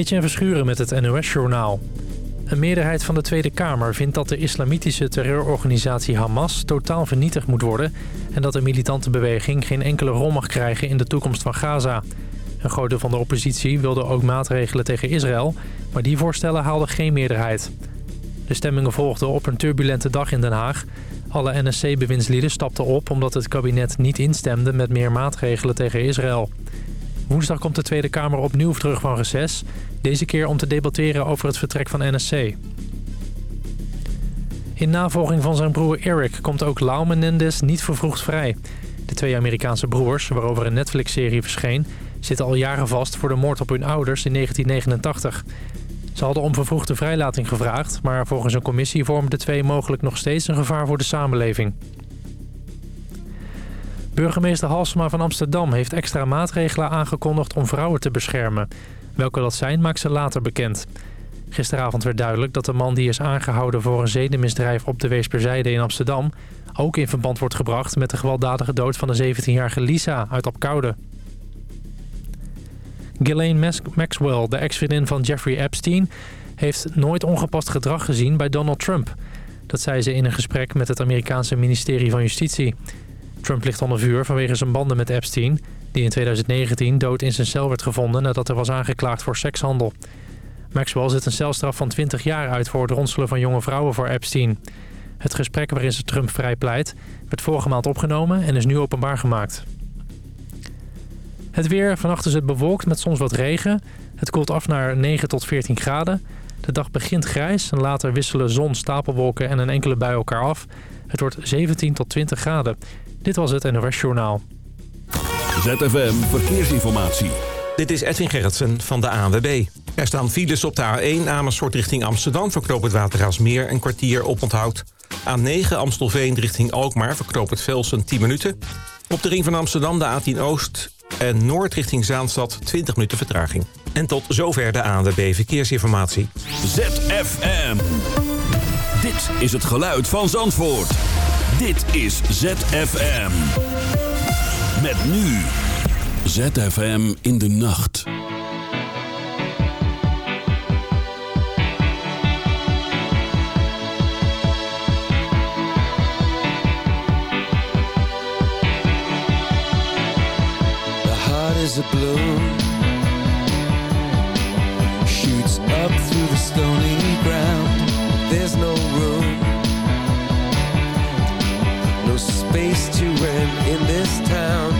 Etienne Verschuren met het NOS-journaal. Een meerderheid van de Tweede Kamer vindt dat de islamitische terreurorganisatie Hamas totaal vernietigd moet worden... en dat de militante beweging geen enkele rol mag krijgen in de toekomst van Gaza. Een groot deel van de oppositie wilde ook maatregelen tegen Israël... maar die voorstellen haalden geen meerderheid. De stemmingen volgden op een turbulente dag in Den Haag. Alle NSC-bewindslieden stapten op omdat het kabinet niet instemde met meer maatregelen tegen Israël. Woensdag komt de Tweede Kamer opnieuw terug van reces. Deze keer om te debatteren over het vertrek van NSC. In navolging van zijn broer Eric komt ook Lau Menendez niet vervroegd vrij. De twee Amerikaanse broers, waarover een Netflix-serie verscheen... zitten al jaren vast voor de moord op hun ouders in 1989. Ze hadden om vervroegde vrijlating gevraagd... maar volgens een commissie vormen de twee mogelijk nog steeds een gevaar voor de samenleving. Burgemeester Halsema van Amsterdam heeft extra maatregelen aangekondigd om vrouwen te beschermen. Welke dat zijn, maakt ze later bekend. Gisteravond werd duidelijk dat de man die is aangehouden voor een zedenmisdrijf op de Weesperzijde in Amsterdam... ook in verband wordt gebracht met de gewelddadige dood van de 17-jarige Lisa uit Apkoude. Ghislaine Maxwell, de ex-vriendin van Jeffrey Epstein... heeft nooit ongepast gedrag gezien bij Donald Trump. Dat zei ze in een gesprek met het Amerikaanse ministerie van Justitie. Trump ligt onder vuur vanwege zijn banden met Epstein... die in 2019 dood in zijn cel werd gevonden nadat hij was aangeklaagd voor sekshandel. Maxwell zit een celstraf van 20 jaar uit voor het ronselen van jonge vrouwen voor Epstein. Het gesprek waarin ze Trump vrijpleit werd vorige maand opgenomen en is nu openbaar gemaakt. Het weer, vannacht is het bewolkt met soms wat regen. Het koelt af naar 9 tot 14 graden. De dag begint grijs en later wisselen zon, stapelwolken en een enkele bui elkaar af. Het wordt 17 tot 20 graden. Dit was het NOS Journaal. ZFM Verkeersinformatie. Dit is Edwin Gerritsen van de ANWB. Er staan files op de A1 Amersfoort richting Amsterdam... verknoop het Watergraafsmeer een kwartier op onthoud. A9 Amstelveen richting Alkmaar verknoop het Velsen 10 minuten. Op de ring van Amsterdam de A10 Oost en Noord richting Zaanstad 20 minuten vertraging. En tot zover de ANWB Verkeersinformatie. ZFM. Dit is het geluid van Zandvoort. Dit is ZFM. Met nu. ZFM in de nacht. Is a balloon Shoots up through the stony ground There's no room No space to rent in this town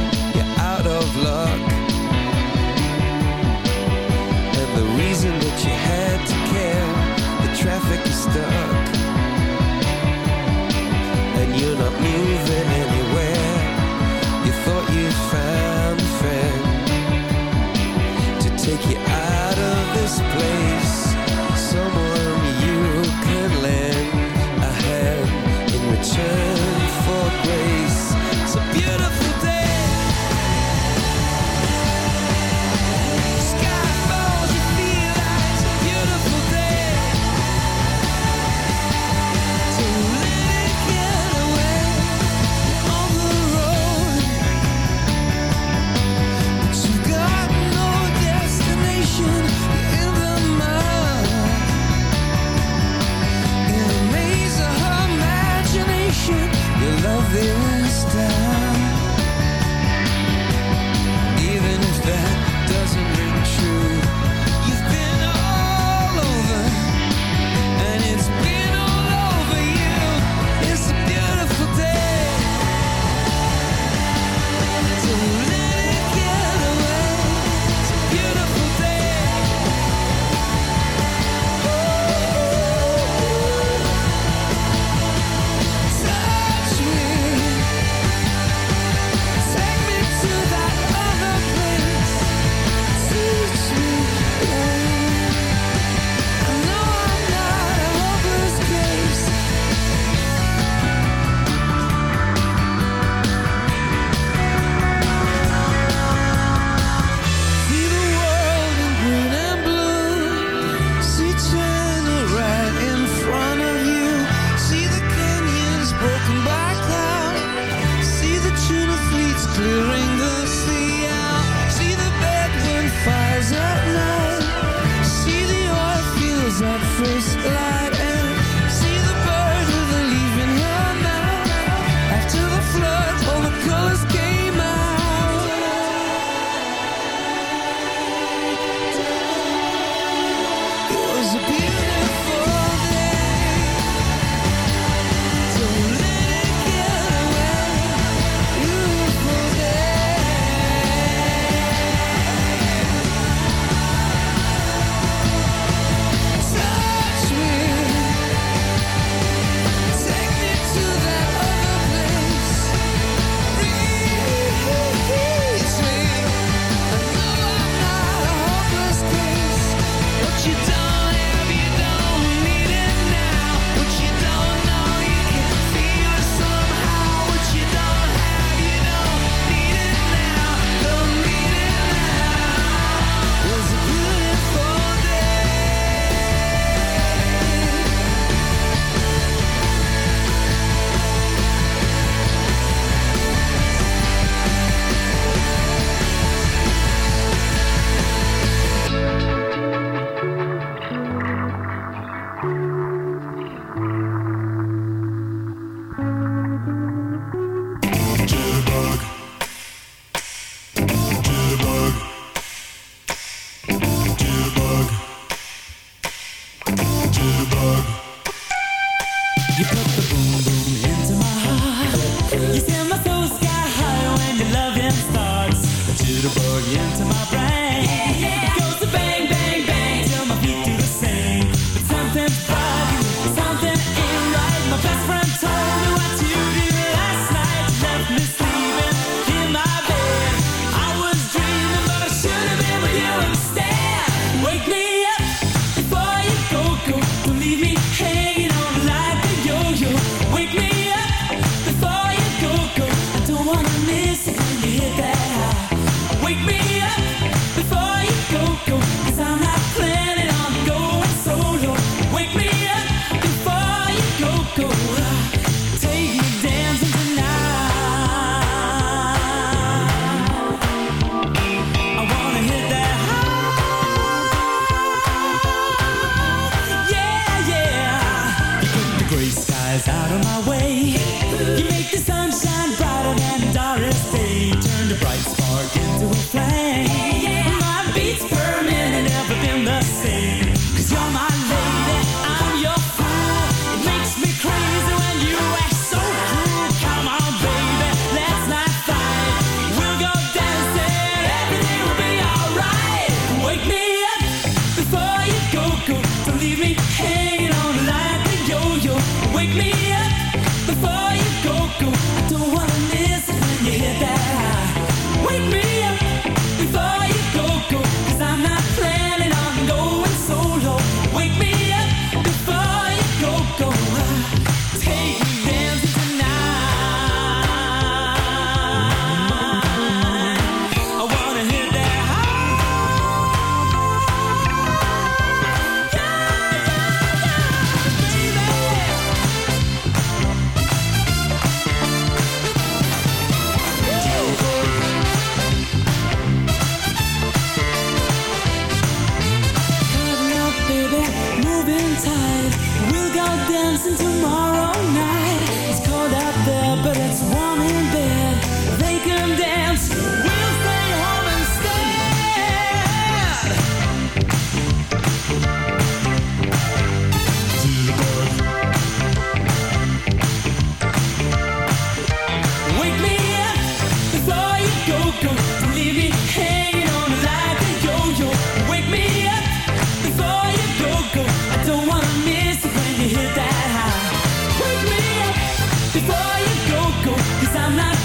I'm not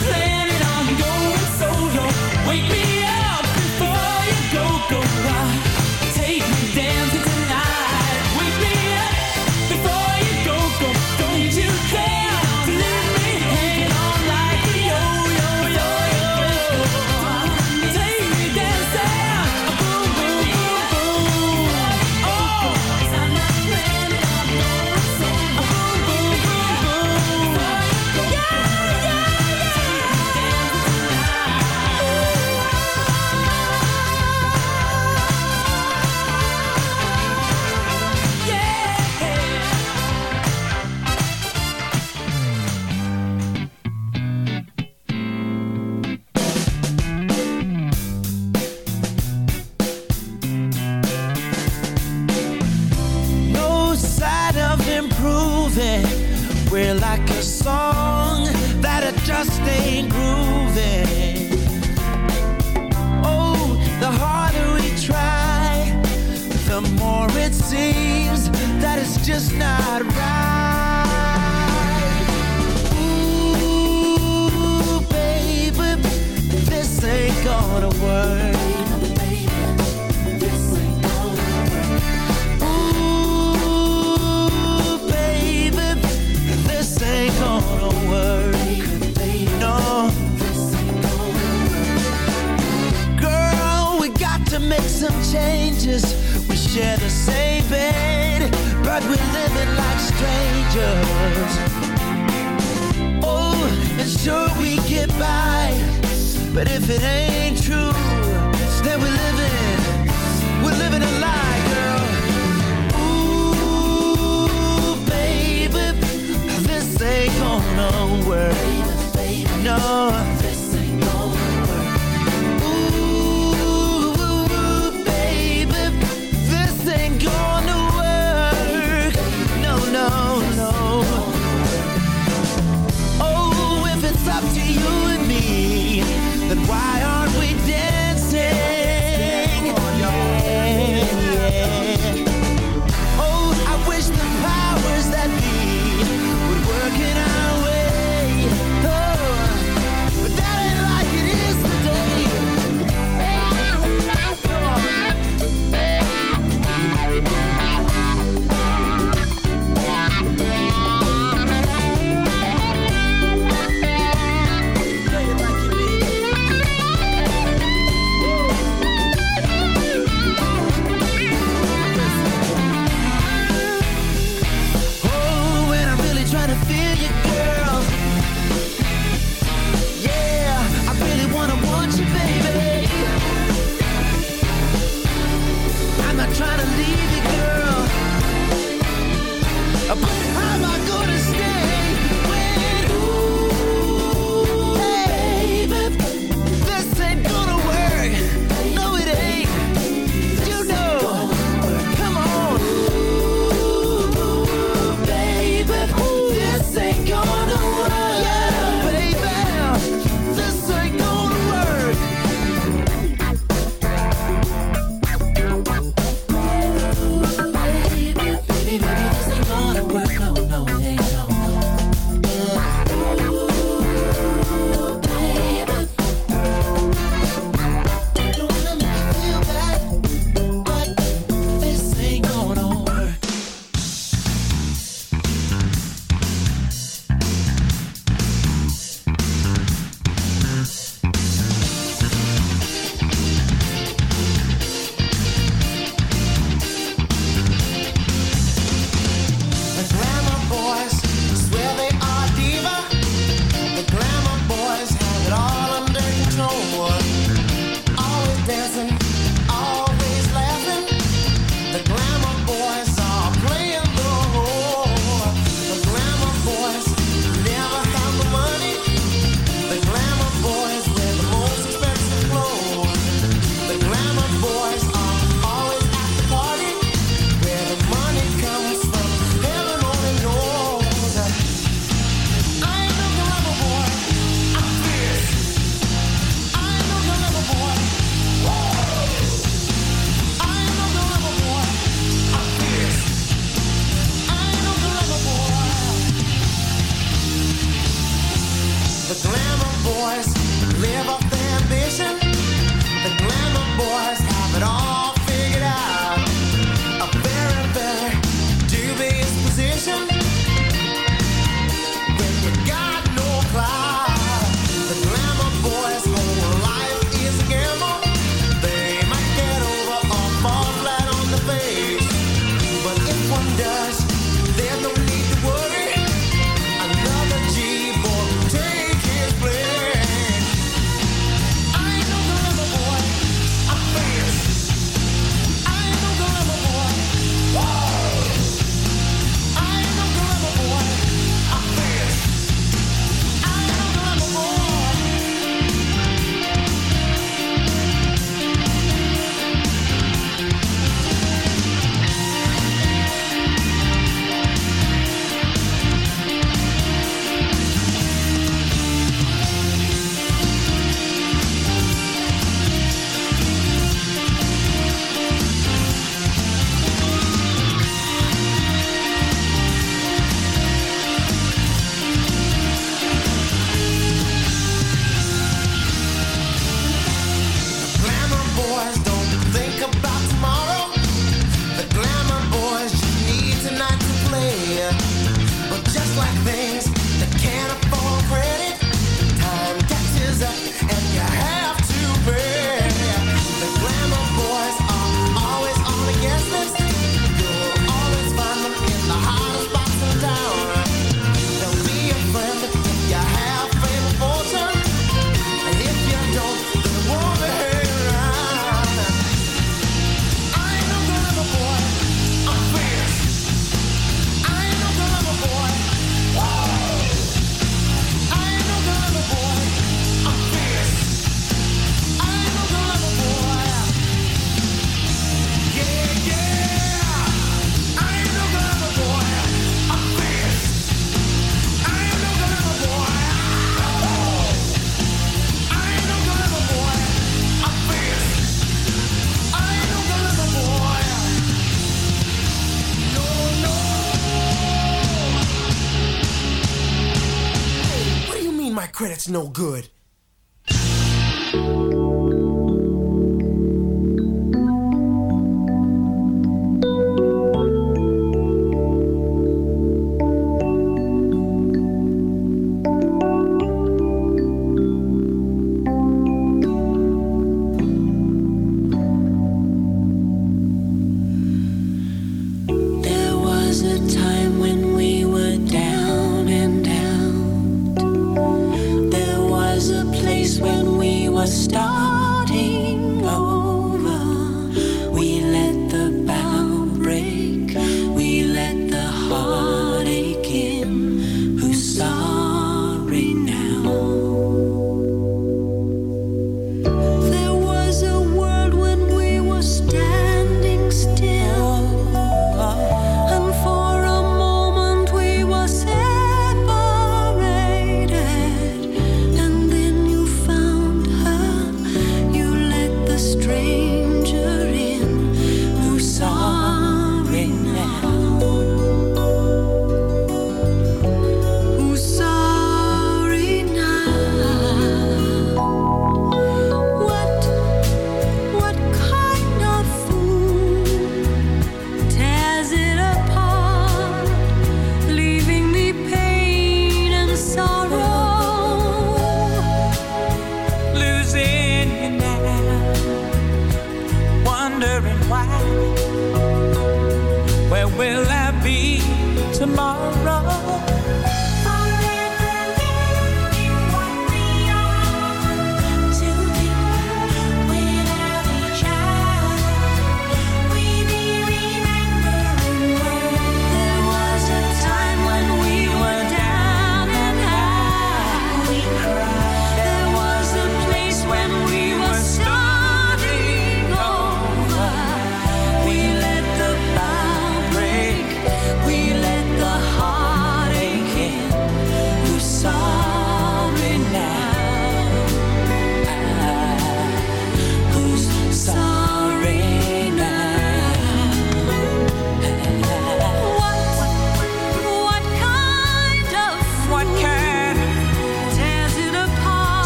credit's no good.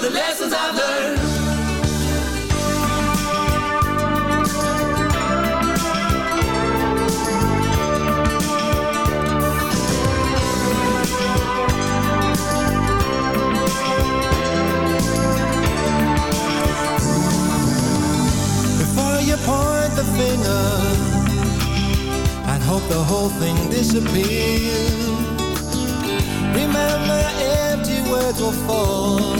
the lessons I've learned. Before you point the finger, I'd hope the whole thing disappears. Remember, empty words will fall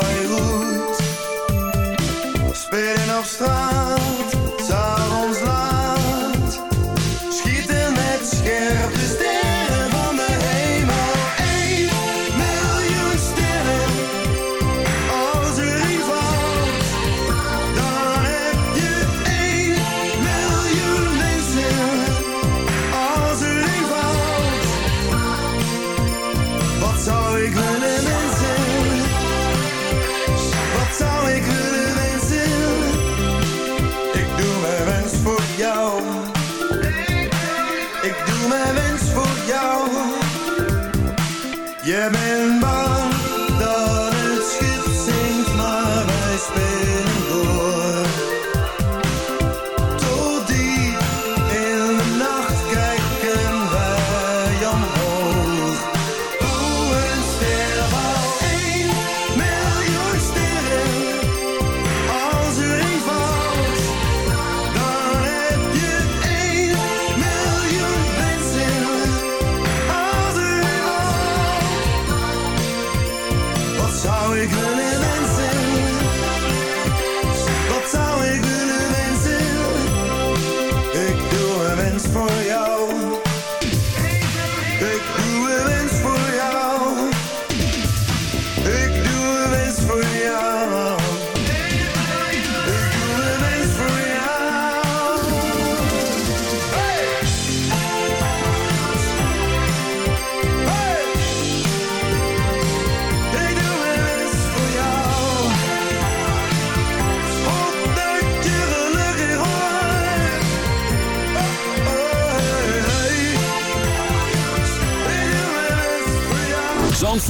boy who Space.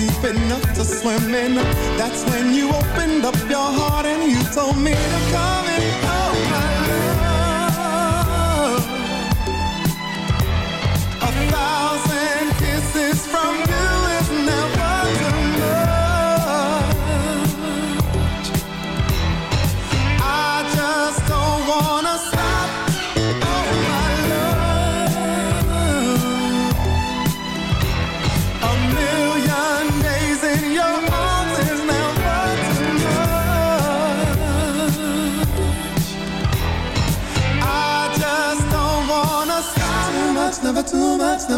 deep enough to swim in. That's when you opened up your heart and you told me to come in.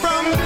From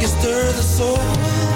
you stir the soul.